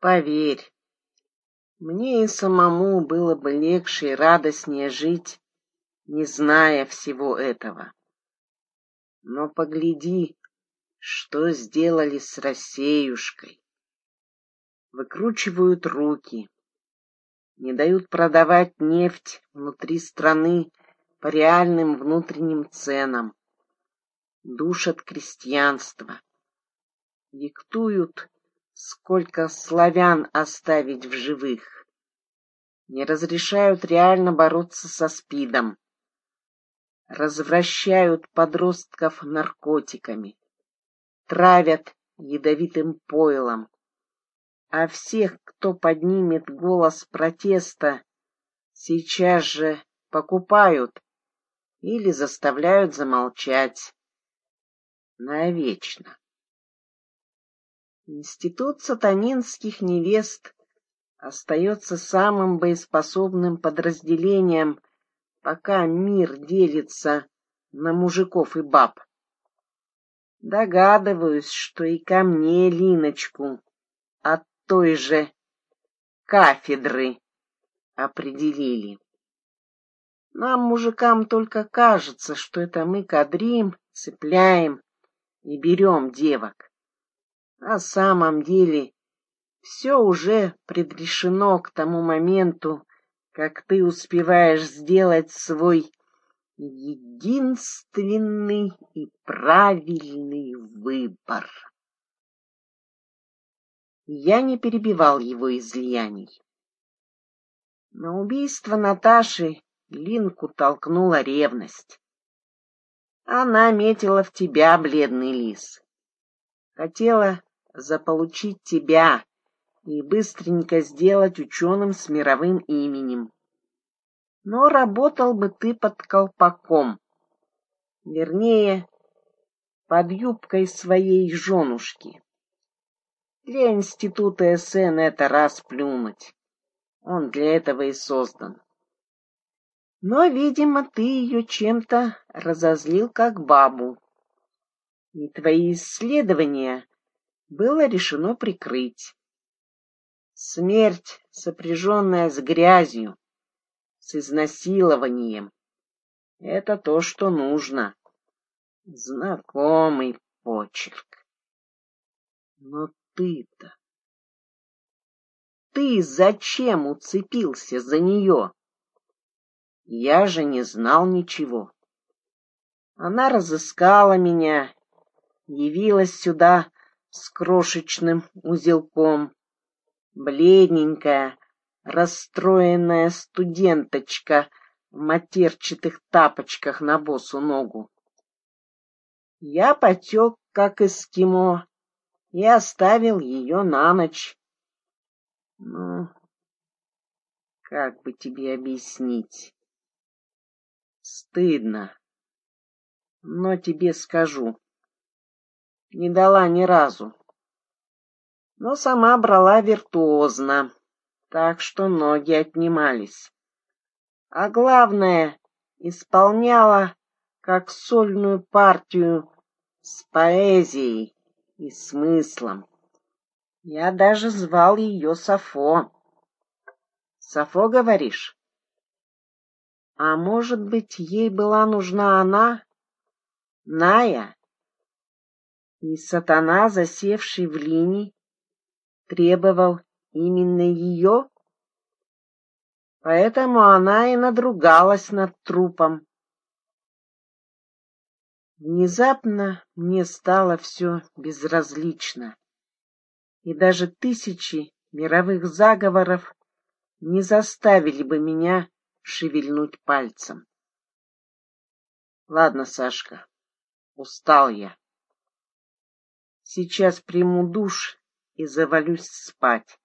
Поверь, мне и самому было бы легче и радостнее жить, не зная всего этого. Но погляди, что сделали с Рассеюшкой. Выкручивают руки, не дают продавать нефть внутри страны по реальным внутренним ценам, душат крестьянство, диктуют сколько славян оставить в живых. Не разрешают реально бороться со СПИДом. Развращают подростков наркотиками. Травят ядовитым пойлом. А всех, кто поднимет голос протеста, сейчас же покупают или заставляют замолчать навечно. Институт сатанинских невест остается самым боеспособным подразделением, пока мир делится на мужиков и баб. Догадываюсь, что и ко мне Линочку от той же кафедры определили. Нам, мужикам, только кажется, что это мы кадрим, цепляем и берем девок. На самом деле все уже предрешено к тому моменту, как ты успеваешь сделать свой единственный и правильный выбор. Я не перебивал его излияний. На убийство Наташи Линку толкнула ревность. Она метила в тебя, бледный лис. Хотела заполучить тебя и быстренько сделать ученым с мировым именем. Но работал бы ты под колпаком, вернее, под юбкой своей женушки. Для института СН это раз плюнуть. Он для этого и создан. Но, видимо, ты ее чем-то разозлил как бабу. И твои исследования было решено прикрыть. Смерть, сопряженная с грязью, с изнасилованием, это то, что нужно. Знакомый почерк. Но ты-то... Ты зачем уцепился за нее? Я же не знал ничего. Она разыскала меня, явилась сюда с крошечным узелком. Бледненькая, расстроенная студенточка в матерчатых тапочках на босу ногу. Я потек, как эскимо, и оставил ее на ночь. Ну, как бы тебе объяснить? Стыдно, но тебе скажу не дала ни разу. Но сама брала виртуозно, так что ноги отнимались. А главное, исполняла как сольную партию с поэзией и смыслом. Я даже звал ее Сафо. Сафо, говоришь? А может быть, ей была нужна она, Ная? И сатана, засевший в линии, требовал именно ее? Поэтому она и надругалась над трупом. Внезапно мне стало все безразлично, и даже тысячи мировых заговоров не заставили бы меня шевельнуть пальцем. Ладно, Сашка, устал я. Сейчас приму душ и завалюсь спать.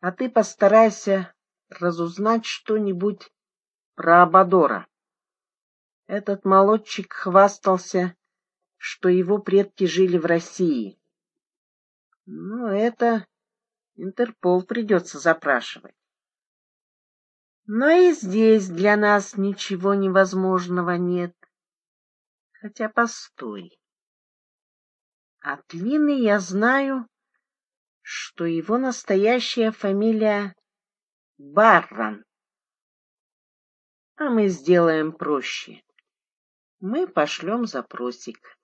А ты постарайся разузнать что-нибудь про Абадора. Этот молодчик хвастался, что его предки жили в России. Ну, это Интерпол придется запрашивать. Но и здесь для нас ничего невозможного нет. Хотя постой. От Лины я знаю, что его настоящая фамилия Барран. А мы сделаем проще. Мы пошлем запросик.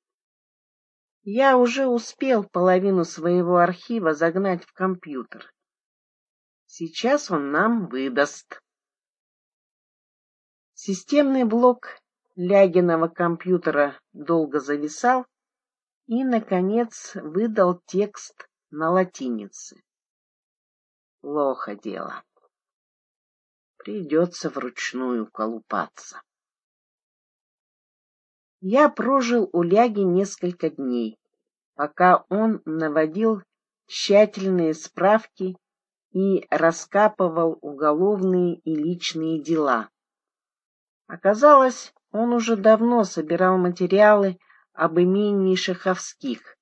Я уже успел половину своего архива загнать в компьютер. Сейчас он нам выдаст. Системный блок Лягиного компьютера долго зависал и, наконец, выдал текст на латинице. Плохо дело. Придется вручную колупаться. Я прожил у Ляги несколько дней, пока он наводил тщательные справки и раскапывал уголовные и личные дела. Оказалось, он уже давно собирал материалы об имении Шаховских,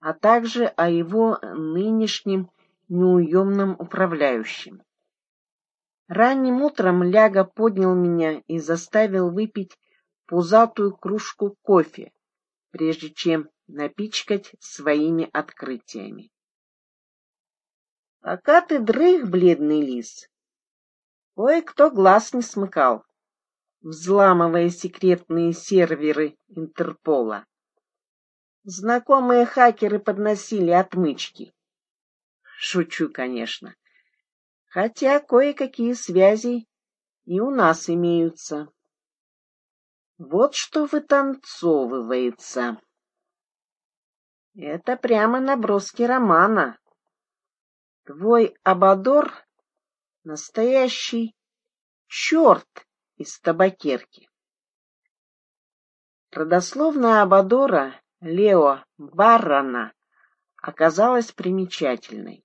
а также о его нынешнем неуемном управляющем. Ранним утром Ляга поднял меня и заставил выпить пузатую кружку кофе, прежде чем напичкать своими открытиями. Пока ты дрых, бледный лис, кое-кто глаз не смыкал, взламывая секретные серверы Интерпола. Знакомые хакеры подносили отмычки. Шучу, конечно. Хотя кое-какие связи и у нас имеются. Вот что вытанцовывается. Это прямо наброски романа. Твой Абадор — настоящий черт из табакерки. Родословная Абадора Лео Баррана оказалась примечательной.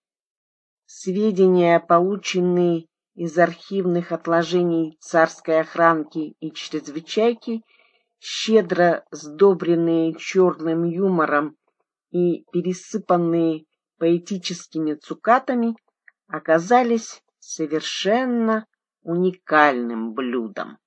Сведения, полученные из архивных отложений царской охранки и чрезвычайки, щедро сдобренные черным юмором и пересыпанные поэтическими цукатами, оказались совершенно уникальным блюдом.